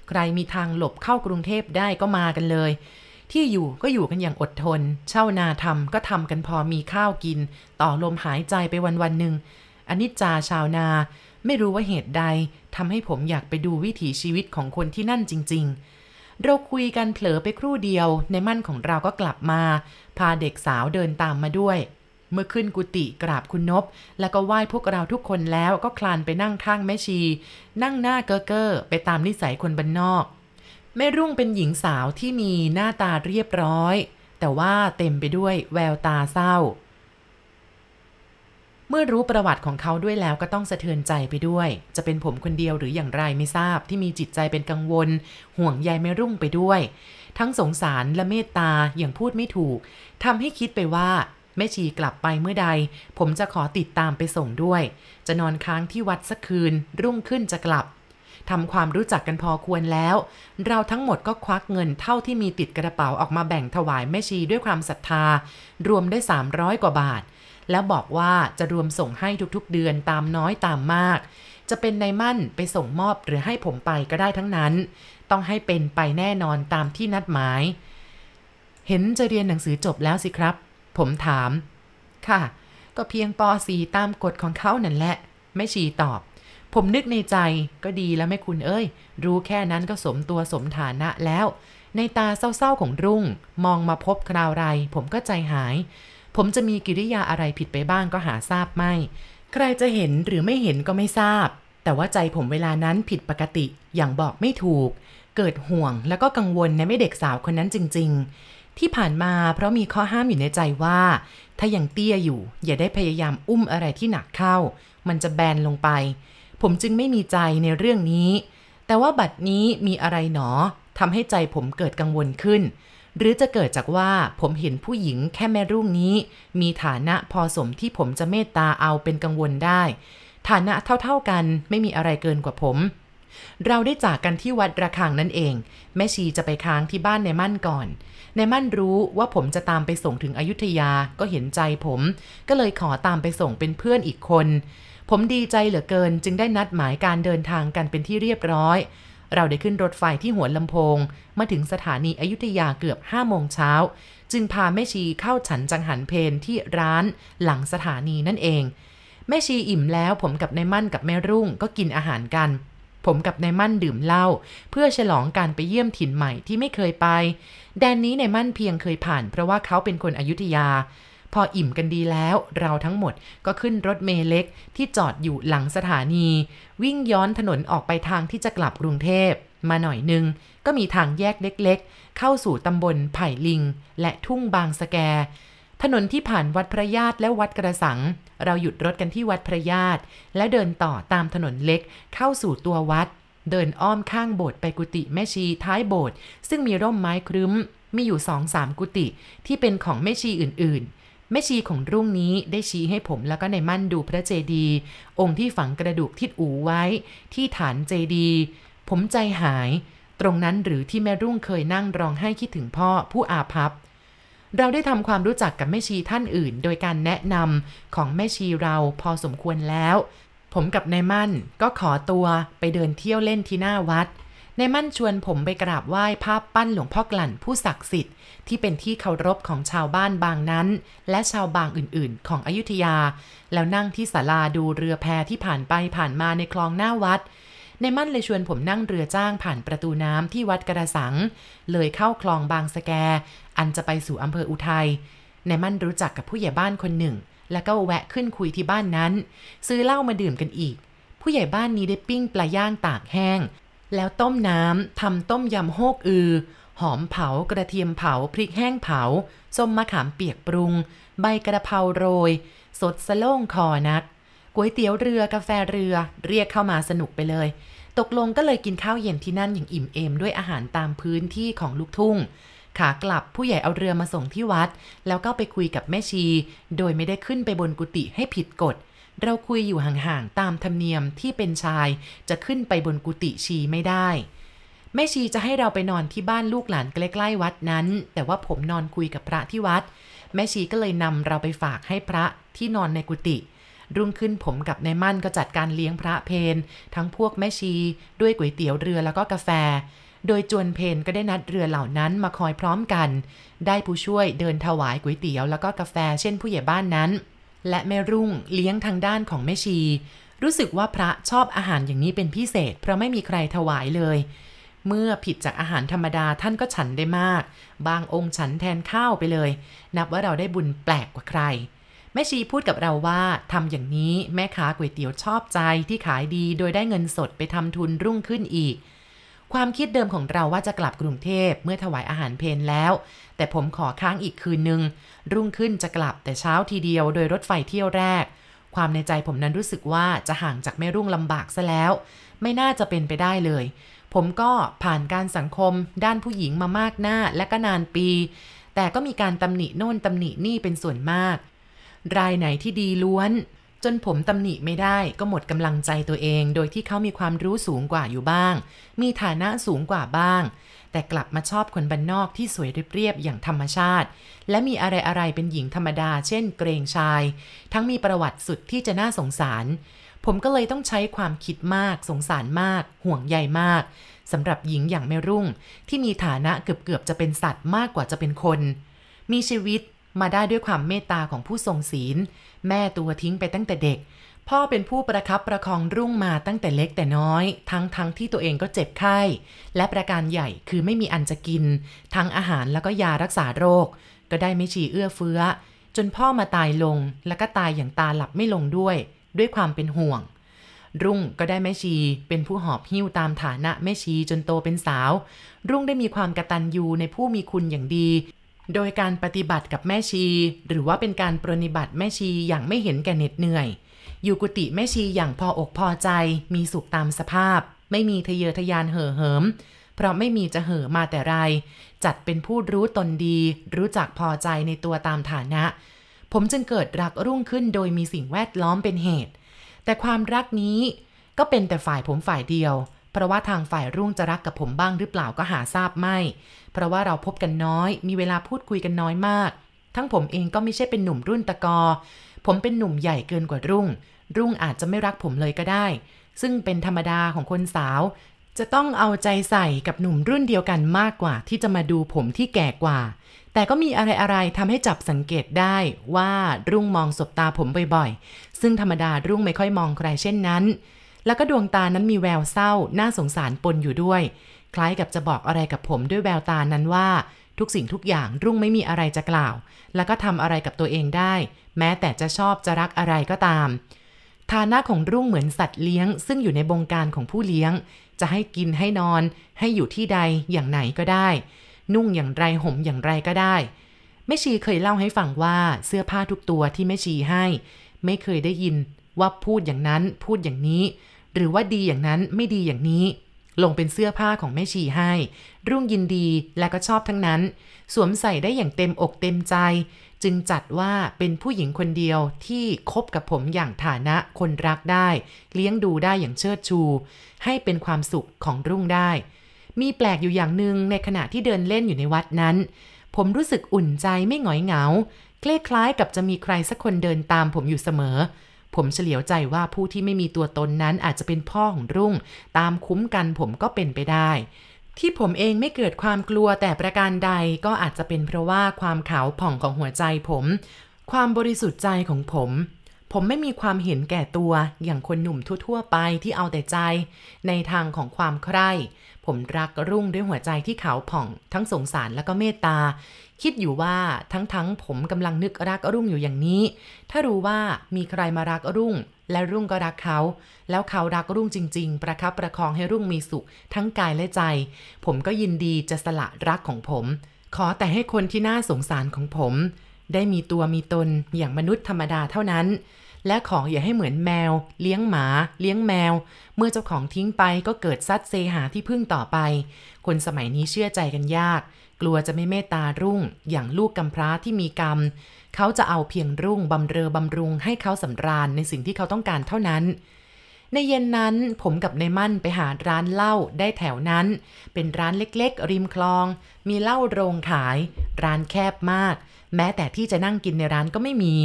ใครมีทางหลบเข้ากรุงเทพได้ก็มากันเลย ที่อยู่ก็อยู่กันอย่างอดทน เช่านาทำก็ทำกันพอมีข้าวกิน ต่อลมหายใจไปวันวันหนึ่งอนิจจาชาวนา ไม่รู้ว่าเหตุใดทำให้ผมอยากไปดูวิถีชีวิตของคนที่นั่นจริง ๆ เราคุยกันเผลอไปครู่เดียว ในมั่นของเราก็กลับมา พาเด็กสาวเดินตามมาด้วย เมื่อขึ้นกุฏิกราบคุณนบ แล้วก็ไหว้พวกเราทุกคนแล้วก็คลานไปนั่งข้างแม่ชี นั่งหน้าเก้อเก้อไปตามนิสัยคนบ้านนอกแม่รุ่งเป็นหญิงสาวที่มีหน้าตาเรียบร้อย แต่ว่าเต็มไปด้วยแววตาเศร้า เมื่อรู้ประวัติของเขาด้วยแล้วก็ต้องสะเทือนใจไปด้วย จะเป็นผมคนเดียวหรืออย่างไรไม่ทราบที่มีจิตใจเป็นกังวล ห่วงใยแม่รุ่งไปด้วย ทั้งสงสารและเมตตาอย่างพูดไม่ถูกทำให้คิดไปว่าแม่ชีกลับไปเมื่อใด ผมจะขอติดตามไปส่งด้วย จะนอนค้างที่วัดสักคืน รุ่งขึ้นจะกลับทำความรู้จักกันพอควรแล้ว เราทั้งหมดก็ควักเงินเท่าที่มีติดกระเป๋าออกมาแบ่งถวายแม่ชีด้วยความศรัทธา รวมได้ 300 กว่าบาท แล้วบอกว่าจะรวมส่งให้ทุกๆเดือนตามน้อยตามมาก จะเป็นในมั่นไปส่งมอบหรือให้ผมไปก็ได้ทั้งนั้น ต้องให้เป็นไปแน่นอนตามที่นัดหมาย เห็นจะเรียนหนังสือจบแล้วสิครับ ผมถาม ค่ะ ก็เพียงป .4 ตามกฎของเขานั่นแหละ ไม่ชีตอบ ผมนึกในใจก็ดีแล้วแม่คุณเอ้ย รู้แค่นั้นก็สมตัวสมฐานะแล้วในตาเศร้าๆของรุ่ง มองมาพบคราวไร ผมก็ใจหาย ผมจะมีกิริยาอะไรผิดไปบ้างก็หาทราบไม่ ใครจะเห็นหรือไม่เห็นก็ไม่ทราบ แต่ว่าใจผมเวลานั้นผิดปกติอย่างบอกไม่ถูก เกิดห่วงแล้วก็กังวลในแม่เด็กสาวคนนั้นจริง ๆ ที่ผ่านมาเพราะมีข้อห้ามอยู่ในใจว่า ถ้ายังเตี้ยอยู่ อย่าได้พยายามอุ้มอะไรที่หนักเข้า มันจะแบนลงไป ผมจึงไม่มีใจในเรื่องนี้ แต่ว่าบัดนี้มีอะไรหนอทำให้ใจผมเกิดกังวลขึ้น หรือจะเกิดจากว่าผมเห็นผู้หญิงแค่แม่รุ่งนี้ มีฐานะพอสมที่ผมจะเมตตาเอาเป็นกังวลได้ ฐานะเท่าๆกันไม่มีอะไรเกินกว่าผม เราได้จากกันที่วัดระฆังนั่นเอง แม่ชีจะไปค้างที่บ้านในมั่นก่อน ในมั่นรู้ว่าผมจะตามไปส่งถึงอยุธยาก็เห็นใจผม ก็เลยขอตามไปส่งเป็นเพื่อนอีกคน ผมดีใจเหลือเกินจึงได้นัดหมายการเดินทางกันเป็นที่เรียบร้อย เราได้ขึ้นรถไฟที่หัวลำโพง มาถึงสถานีอยุธยาเกือบห้าโมงเช้า จึงพาแม่ชีเข้าฉันจังหันเพนที่ร้านหลังสถานีนั่นเอง แม่ชีอิ่มแล้วผมกับนายมั่นกับแม่รุ่งก็กินอาหารกัน ผมกับนายมั่นดื่มเหล้าเพื่อฉลองการไปเยี่ยมถิ่นใหม่ที่ไม่เคยไป แดนนี้นายมั่นเพียงเคยผ่าน เพราะว่าเขาเป็นคนอยุธยา พออิ่มกันดีแล้ว เราทั้งหมดก็ขึ้นรถเมล์เล็กที่จอดอยู่หลังสถานี วิ่งย้อนถนนออกไปทางที่จะกลับกรุงเทพมาหน่อยนึง ก็มีทางแยกเล็กๆ เข้าสู่ตำบลไผ่ลิง และทุ่งบางสะแก ถนนที่ผ่านวัดพระญาติและวัดกระสัง เราหยุดรถกันที่วัดพระญาติและเดินต่อตามถนนเล็กเข้าสู่ตัววัด เดินอ้อมข้างโบสถ์ไปกุฏิแม่ชีท้ายโบสถ์ซึ่งมีร่มไม้ครึ้ม มีอยู่สองสามกุฏิที่เป็นของแม่ชีอื่นๆ แม่ชีของรุ่งนี้ได้ชี้ให้ผมแล้วก็ในมั่นดูพระเจดีย์องค์ที่ฝังกระดูกทิดอูไว้ ที่ฐานเจดีย์ผมใจหาย ตรงนั้นหรือที่แม่รุ่งเคยนั่งร้องไห้คิดถึงพ่อผู้อาภัพเราได้ทำความรู้จักกับแม่ชีท่านอื่น โดยการแนะนำของแม่ชีเราพอสมควรแล้ว ผมกับนายมั่นก็ขอตัวไปเดินเที่ยวเล่นที่หน้าวัด ในมั่นชวนผมไปกราบไหว้ภาพปั้นหลวงพ่อกลั่นผู้ศักดิ์สิทธิ์ที่เป็นที่เคารพของชาวบ้านบางนั้น และชาวบางอื่น ๆ ของอยุธยา แล้วนั่งที่ศาลาดูเรือแพที่ผ่านไปผ่านมาในคลองหน้าวัด ในมั่นเลยชวนผมนั่งเรือจ้างผ่านประตูน้ำที่วัดกระสัง เลยเข้าคลองบางสแก อันจะไปสู่อำเภออุทัยในมั่นรู้จักกับผู้ใหญ่บ้านคนหนึ่ง แล้วก็แวะขึ้นคุยที่บ้านนั้น ซื้อเหล้ามาดื่มกันอีก ผู้ใหญ่บ้านนี้ได้ปิ้งปลาย่างตากแห้ง แล้วต้มน้ำทำต้มยำโฮกอือ หอมเผากระเทียมเผาพริกแห้งเผา ส้มมะขามเปียกปรุง ใบกระเพราโรย สดสะโล่งคอนักก๋วยเตี๋ยวเรือกาแฟเรือ เรียกเข้ามาสนุกไปเลย ตกลงก็เลยกินข้าวเย็นที่นั่นอย่างอิ่มเอมด้วยอาหารตามพื้นที่ของลูกทุ่ง ขากลับผู้ใหญ่เอาเรือมาส่งที่วัด แล้วก็ไปคุยกับแม่ชี โดยไม่ได้ขึ้นไปบนกุฏิให้ผิดกฎ เราคุยอยู่ห่างๆ ตามธรรมเนียมที่เป็นชายจะขึ้นไปบนกุฏิชีไม่ได้ แม่ชีจะให้เราไปนอนที่บ้านลูกหลานใกล้ๆวัดนั้น แต่ว่าผมนอนคุยกับพระที่วัด แม่ชีก็เลยนำเราไปฝากให้พระที่นอนในกุฏิรุ่งขึ้นผมกับนายมั่นก็จัดการเลี้ยงพระเพนทั้งพวกแม่ชี ด้วยก๋วยเตี๋ยวเรือแล้วก็กาแฟ โดยจวนเพนก็ได้นัดเรือเหล่านั้นมาคอยพร้อมกัน ได้ผู้ช่วยเดินถวายก๋วยเตี๋ยวแล้วก็กาแฟเช่นผู้ใหญ่บ้านนั้น และแม่รุ่งเลี้ยงทางด้านของแม่ชี รู้สึกว่าพระชอบอาหารอย่างนี้เป็นพิเศษ เพราะไม่มีใครถวายเลย เมื่อผิดจากอาหารธรรมดาท่านก็ฉันได้มาก บางองค์ฉันแทนข้าวไปเลย นับว่าเราได้บุญแปลกกว่าใคร แม่ชีพูดกับเราว่าทำอย่างนี้แม่ค้าก๋วยเตี๋ยวชอบใจที่ขายดี โดยได้เงินสดไปทำทุนรุ่งขึ้นอีก ความคิดเดิมของเราว่าจะกลับกรุงเทพเมื่อถวายอาหารเพนแล้ว แต่ผมขอค้างอีกคืนนึง รุ่งขึ้นจะกลับแต่เช้าทีเดียวโดยรถไฟเที่ยวแรก ความในใจผมนั้นรู้สึกว่าจะห่างจากแม่รุ่งลำบากซะแล้ว ไม่น่าจะเป็นไปได้เลย ผมก็ผ่านการสังคม ด้านผู้หญิงมามากหน้าและก็นานปี แต่ก็มีการตำหนิโน่นตำหนินี่เป็นส่วนมาก รายไหนที่ดีล้วน จนผมตำหนิไม่ได้ก็หมดกำลังใจตัวเอง โดยที่เขามีความรู้สูงกว่าอยู่บ้าง มีฐานะสูงกว่าบ้าง แต่กลับมาชอบคนบันนอกที่สวยเรียบๆอย่างธรรมชาติ และมีอะไรๆเป็นหญิงธรรมดา เช่น เกรงชาย ทั้งมีประวัติสุดที่จะน่าสงสาร ผมก็เลยต้องใช้ความคิดมาก สงสารมาก ห่วงใยมากสำหรับหญิงอย่างแม่รุ่ง ที่มีฐานะเกือบๆจะเป็นสัตว์มากกว่าจะเป็นคน มีชีวิต มาได้ด้วยความเมตตาของผู้ทรงศีล แม่ตัวทิ้งไปตั้งแต่เด็ก พ่อเป็นผู้ประครับประคองรุ่งมาตั้งแต่เล็กแต่น้อย ทั้งทั้งที่ตัวเองก็เจ็บไข้ และประการใหญ่คือไม่มีอันจะกิน ทั้งอาหารแล้วก็ยารักษาโรค ก็ได้ไม่ชีเอื้อเฟื้อ จนพ่อมาตายลง แล้วก็ตายอย่างตาหลับไม่ลงด้วย ด้วยความเป็นห่วงรุ่งก็ได้แม่ชีเป็นผู้หอบหิ้วตามฐานะแม่ชีจนโตเป็นสาว รุ่งได้มีความกระตันยูในผู้มีคุณอย่างดี โดยการปฏิบัติกับแม่ชี หรือว่าเป็นการปรนิบัติแม่ชีอย่างไม่เห็นแก่เหน็ดเหนื่อย อยู่กุฏิแม่ชีอย่างพออกพอใจ มีสุขตามสภาพ ไม่มีทะเยอทะยานเห่อเหิม เพราะไม่มีจะเห่อมาแต่ไร จัดเป็นผู้รู้ตนดี รู้จักพอใจในตัวตามฐานะ ผมจึงเกิดรักรุ่งขึ้นโดยมีสิ่งแวดล้อมเป็นเหตุ แต่ความรักนี้ก็เป็นแต่ฝ่ายผมฝ่ายเดียว ราะว่าทางฝ่ายรุ่งจะรักกับผมบ้างหรือเปล่าก็หาทราบไม่ เพราะว่าเราพบกันน้อย มีเวลาพูดคุยกันน้อยมาก ทั้งผมเองก็ไม่ใช่เป็นหนุ่มรุ่นตะกอ ผมเป็นหนุ่มใหญ่เกินกว่ารุ่ง รุ่งอาจจะไม่รักผมเลยก็ได้ ซึ่งเป็นธรรมดาของคนสาว จะต้องเอาใจใส่กับหนุ่มรุ่นเดียวกันมากกว่า ที่จะมาดูผมที่แก่กว่า แต่ก็มีอะไรๆทำให้จับสังเกตได้ว่ารุ่งมองสบตาผมบ่อยๆ ซึ่งธรรมดารุ่งไม่ค่อยมองใครเช่นนั้น แล้วก็ดวงตานั้นมีแววเศร้า น่าสงสารปนอยู่ด้วย คล้ายกับจะบอกอะไรกับผมด้วยแววตานั้นว่า ทุกสิ่งทุกอย่างรุ่งไม่มีอะไรจะกล่าว แล้วก็ทำอะไรกับตัวเองได้ แม้แต่จะชอบจะรักอะไรก็ตาม ฐานะของรุ่งเหมือนสัตว์เลี้ยง ซึ่งอยู่ในบงการของผู้เลี้ยง จะให้กินให้นอน ให้อยู่ที่ใดอย่างไหนก็ได้ นุ่งอย่างไรห่มอย่างไรก็ได้แม่ชีเคยเล่าให้ฟังว่าเสื้อผ้าทุกตัวที่แม่ชีให้ ไม่เคยได้ยิน ว่าพูดอย่างนั้นพูดอย่างนี้ หรือว่าดีอย่างนั้นไม่ดีอย่างนี้ ลงเป็นเสื้อผ้าของแม่ชีให้ รุ่งยินดีและก็ชอบทั้งนั้น สวมใส่ได้อย่างเต็มอกเต็มใจ จึงจัดว่าเป็นผู้หญิงคนเดียวที่คบกับผมอย่างฐานะคนรักได้ เลี้ยงดูได้อย่างเชิดชู ให้เป็นความสุขของรุ่งได้ มีแปลกอยู่อย่างหนึ่งในขณะที่เดินเล่นอยู่ในวัดนั้น ผมรู้สึกอุ่นใจไม่หงอยเหงาคล้ายๆกับจะมีใครสักคนเดินตามผมอยู่เสมอ ผมเฉลียวใจว่าผู้ที่ไม่มีตัวตนนั้นอาจจะเป็นพ่อของรุ่ง ตามคุ้มกันผมก็เป็นไปได้ ที่ผมเองไม่เกิดความกลัวแต่ประการใดก็อาจจะเป็นเพราะว่าความขาวผ่องของหัวใจผม ความบริสุทธิ์ใจของผม ผมไม่มีความเห็นแก่ตัวอย่างคนหนุ่มทั่วๆไปที่เอาแต่ใจ ในทางของความใคร่ ผมรักรุ่งด้วยหัวใจที่ขาวผ่อง ทั้งสงสารและก็เมตตา คิดอยู่ว่าทั้งๆผมกำลังนึกรักรุ่งอยู่อย่างนี้ ถ้ารู้ว่ามีใครมารักรุ่ง และรุ่งก็รักเขา แล้วเขารักรุ่งจริง ๆ ประคับประคองให้รุ่งมีสุข ทั้งกายและใจ ผมก็ยินดีจะสละรักของผม ขอแต่ให้คนที่น่าสงสารของผม ได้มีตัวมีตนอย่างมนุษย์ธรรมดาเท่านั้น และของอย่าให้เหมือนแมว เลี้ยงหมา เลี้ยงแมว เมื่อเจ้าของทิ้งไปก็เกิดซัดเซหาที่พึ่งต่อไป คนสมัยนี้เชื่อใจกันยาก กลัวจะไม่เมตตารุ่ง อย่างลูกกำพร้าที่มีกรรม เขาจะเอาเพียงรุ่งบำเรอบำรุงให้เขาสำราญในสิ่งที่เขาต้องการเท่านั้นในเย็นนั้นผมกับนายมั่นไปหาร้านเหล้าได้แถวนั้น เป็นร้านเล็กๆ ริมคลอง มีเหล้าโรงขาย ร้านแคบมาก แม้แต่ที่จะนั่งกินในร้านก็ไม่มี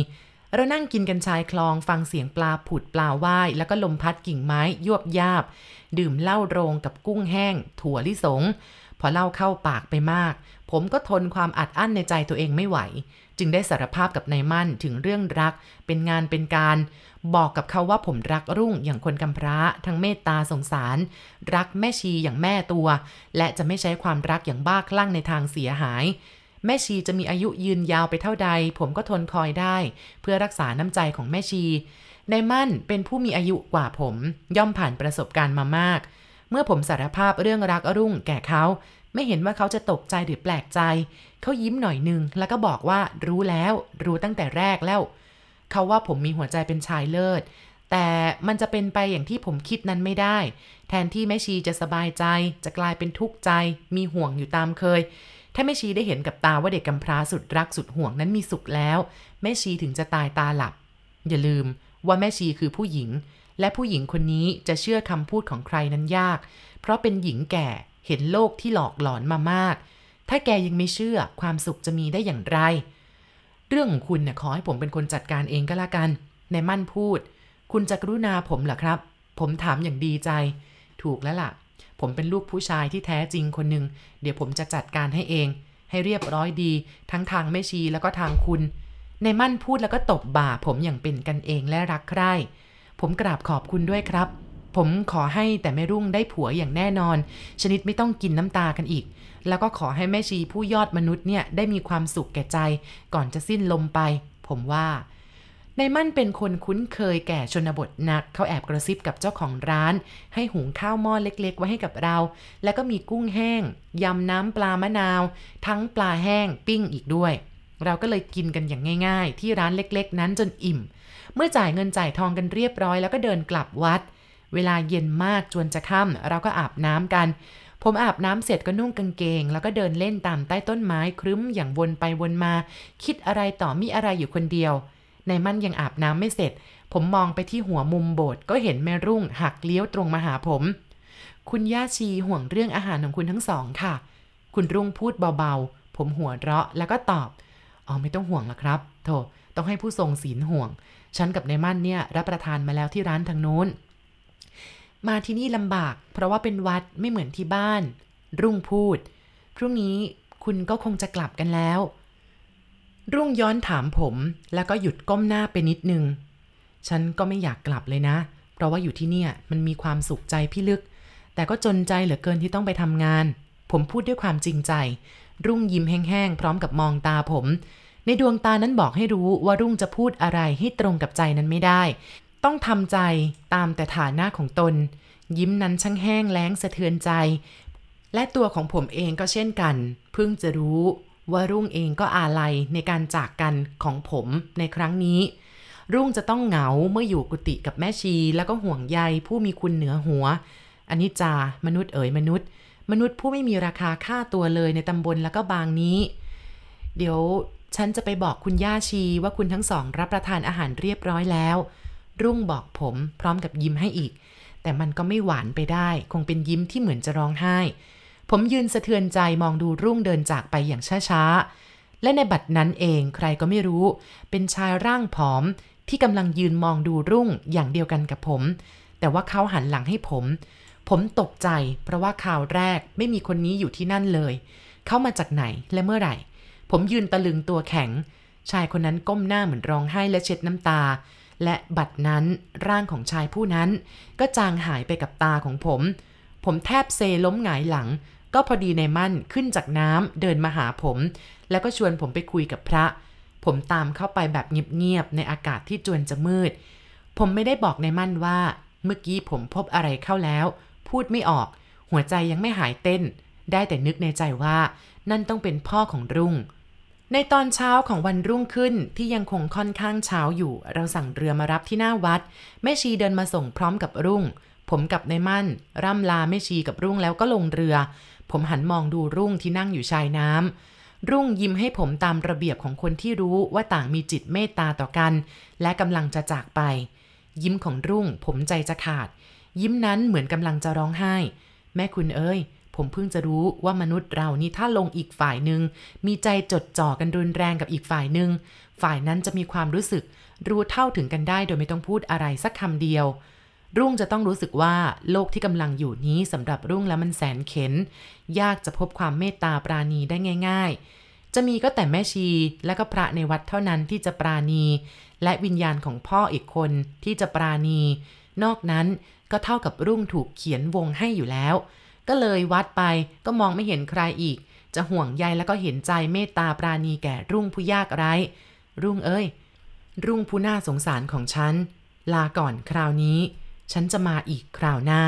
เรานั่งกินกันชายคลองฟังเสียงปลาผุดปลาว่าย แล้วก็ลมพัดกิ่งไม้ยวบยาบ ดื่มเหล้าโรงกับกุ้งแห้ง ถั่วลิสง พอเหล้าเข้าปากไปมาก ผมก็ทนความอัดอั้นในใจตัวเองไม่ไหว จึงได้สารภาพกับนายมั่นถึงเรื่องรัก เป็นงานเป็นการ บอกกับเขาว่าผมรักรุ่งอย่างคนกำพร้า ทั้งเมตตาสงสาร รักแม่ชีอย่างแม่ตัว และจะไม่ใช้ความรักอย่างบ้าคลั่งในทางเสียหาย แม่ชีจะมีอายุยืนยาวไปเท่าใด ผมก็ทนคอยได้ เพื่อรักษาน้ำใจของแม่ชีนายมั่นเป็นผู้มีอายุกว่าผม ย่อมผ่านประสบการณ์มามาก เมื่อผมสารภาพเรื่องรักอรุ่งแก่เขา ไม่เห็นว่าเขาจะตกใจหรือแปลกใจ เขายิ้มหน่อยนึง แล้วก็บอกว่ารู้แล้ว รู้ตั้งแต่แรกแล้ว เขาว่าผมมีหัวใจเป็นชายเลิศ แต่มันจะเป็นไปอย่างที่ผมคิดนั้นไม่ได้ แทนที่แม่ชีจะสบายใจ จะกลายเป็นทุกข์ใจ มีห่วงอยู่ตามเคย ถ้าแม่ชีได้เห็นกับตาว่าเด็กกำพร้าสุดรักสุดห่วงนั้นมีสุขแล้ว แม่ชีถึงจะตายตาหลับ อย่าลืมว่าแม่ชีคือผู้หญิง และผู้หญิงคนนี้จะเชื่อคำพูดของใครนั้นยาก เพราะเป็นหญิงแก่เห็นโลกที่หลอกหลอนมามาก ถ้าแกยังไม่เชื่อความสุขจะมีได้อย่างไร เรื่องของคุณเนี่ยขอให้ผมเป็นคนจัดการเองก็แล้วกันนายมั่นพูด คุณจะกรุณาผมเหรอครับ ผมถามอย่างดีใจ ถูกแล้วล่ะ ผมเป็นลูกผู้ชายที่แท้จริงคนหนึ่ง เดี๋ยวผมจะจัดการให้เอง ให้เรียบร้อยดี ทั้งทางแม่ชีแล้วก็ทางคุณ ในมั่นพูดแล้วก็ตบบ่า ผมอย่างเป็นกันเองและรักใคร่ผมกราบขอบคุณด้วยครับ ผมขอให้แต่แม่รุ่งได้ผัวอย่างแน่นอน ชนิดไม่ต้องกินน้ำตากันอีก แล้วก็ขอให้แม่ชีผู้ยอดมนุษย์เนี่ยได้มีความสุขแก่ใจ ก่อนจะสิ้นลมไป ผมว่า นายมั่นเป็นคนคุ้นเคยแก่ชนบทนัก เขาแอบกระซิบกับเจ้าของร้าน ให้หุงข้าวหม้อเล็กๆ ไว้ให้กับเรา แล้วก็มีกุ้งแห้ง ยำน้ำปลามะนาว ทั้งปลาแห้งปิ้งอีกด้วย เราก็เลยกินกันอย่างง่าย ๆ ที่ร้านเล็กๆ นั้นจนอิ่ม เมื่อจ่ายเงินจ่ายทองกันเรียบร้อย แล้วก็เดินกลับวัด เวลาเย็นมากจวนจะค่ำเราก็อาบน้ำกัน ผมอาบน้ำเสร็จก็นุ่งกางเกง แล้วก็เดินเล่นตามใต้ต้นไม้ครึ้มอย่างวนไปวนมา คิดอะไรต่อมีอะไรอยู่คนเดียว ในมั่นยังอาบน้ำไม่เสร็จ ผมมองไปที่หัวมุมโบสถ์ก็เห็นแม่รุ่งหักเลี้ยวตรงมาหาผม คุณย่าชีห่วงเรื่องอาหารของคุณทั้งสองค่ะ คุณรุ่งพูดเบาๆ ผมหัวเราะแล้วก็ตอบอ๋อไม่ต้องห่วงละครับ โถต้องให้ผู้ทรงศีลห่วง ฉันกับในมั่นเนี่ยรับประทานมาแล้วที่ร้านทางโน้น มาที่นี่ลำบาก เพราะว่าเป็นวัดไม่เหมือนที่บ้าน รุ่งพูด พรุ่งนี้คุณก็คงจะกลับกันแล้ว รุ่งย้อนถามผมแล้วก็หยุดก้มหน้าไปนิดนึง ฉันก็ไม่อยากกลับเลยนะ เพราะว่าอยู่ที่เนี่ยมันมีความสุขใจพี่ลึก แต่ก็จนใจเหลือเกินที่ต้องไปทำงาน ผมพูดด้วยความจริงใจ รุ่งยิ้มแห้งๆพร้อมกับมองตาผม ในดวงตานั้นบอกให้รู้ว่ารุ่งจะพูดอะไรให้ตรงกับใจนั้นไม่ได้ ต้องทำใจตามแต่ฐานะของตน ยิ้มนั้นช่างแห้งแล้งสะเทือนใจ และตัวของผมเองก็เช่นกัน เพิ่งจะรู้ ว่ารุ่งเองก็อาลัยในการจากกันของผมในครั้งนี้ รุ่งจะต้องเหงาเมื่ออยู่กุฏิกับแม่ชี แล้วก็ห่วงใยผู้มีคุณเหนือหัวอันนี้จามนุษย์เอ๋ยมนุษย์ มนุษย์ผู้ไม่มีราคาค่าตัวเลยในตำบลแล้วก็บางนี้ เดี๋ยวฉันจะไปบอกคุณย่าชีว่าคุณทั้งสองรับประทานอาหารเรียบร้อยแล้ว รุ่งบอกผมพร้อมกับยิ้มให้อีก แต่มันก็ไม่หวานไปได้ คงเป็นยิ้มที่เหมือนจะร้องไห้ ผมยืนสะเทือนใจมองดูรุ่งเดินจากไปอย่างช้าๆ และในบัดนั้นเองใครก็ไม่รู้ เป็นชายร่างผอมที่กำลังยืนมองดูรุ่งอย่างเดียวกันกับผม แต่ว่าเขาหันหลังให้ผม ผมตกใจ เพราะว่าข่าวแรกไม่มีคนนี้อยู่ที่นั่นเลย เขามาจากไหนและเมื่อไหร่ ผมยืนตะลึงตัวแข็ง ชายคนนั้นก้มหน้าเหมือนร้องไห้และเช็ดน้ำตา และบัดนั้นร่างของชายผู้นั้น ก็จางหายไปกับตาของผม ผมแทบเซล้มหงายหลัง ก็พอดีในมั่นขึ้นจากน้ำเดินมาหาผม แล้วก็ชวนผมไปคุยกับพระ ผมตามเข้าไปแบบเงียบๆในอากาศที่จวนจะมืด ผมไม่ได้บอกในมั่นว่า เมื่อกี้ผมพบอะไรเข้าแล้ว พูดไม่ออก หัวใจยังไม่หายเต้น ได้แต่นึกในใจว่า นั่นต้องเป็นพ่อของรุ่ง ในตอนเช้าของวันรุ่งขึ้นที่ยังคงค่อนข้างเช้าอยู่ เราสั่งเรือมารับที่หน้าวัดแม่ชีเดินมาส่งพร้อมกับรุ่ง ผมกับในมั่น ร่ำลาแม่ชีกับรุ่งแล้วก็ลงเรือ ผมหันมองดูรุ่งที่นั่งอยู่ชายน้ำรุ่งยิ้มให้ผมตามระเบียบของคนที่รู้ว่าต่างมีจิตเมตตาต่อกัน และกำลังจะจากไป ยิ้มของรุ่ง ผมใจจะขาด ยิ้มนั้นเหมือนกำลังจะร้องไห้ แม่คุณเอ้ย ผมเพิ่งจะรู้ว่ามนุษย์เรานี่ถ้าลงอีกฝ่ายหนึ่งมีใจจดจ่อกันรุนแรงกับอีกฝ่ายหนึ่งฝ่ายนั้นจะมีความรู้สึก รู้เท่าถึงกันได้โดยไม่ต้องพูดอะไรสักคำเดียว รุ่งจะต้องรู้สึกว่าโลกที่กำลังอยู่นี้สำหรับรุ่งแล้วมันแสนเข็น ยากจะพบความเมตตาปราณีได้ง่าย ๆ จะมีก็แต่แม่ชีและก็พระในวัดเท่านั้นที่จะปราณี และวิญญาณของพ่ออีกคนที่จะปราณี นอกนั้นก็เท่ากับรุ่งถูกเขียนวงให้อยู่แล้ว ก็เลยวัดไปก็มองไม่เห็นใครอีก จะห่วงใยแล้วก็เห็นใจเมตตาปราณีแก่รุ่งผู้ยากไร้ รุ่งเอ้ย รุ่งผู้น่าสงสารของฉันลาก่อนคราวนี้ ฉันจะมาอีกคราวหน้า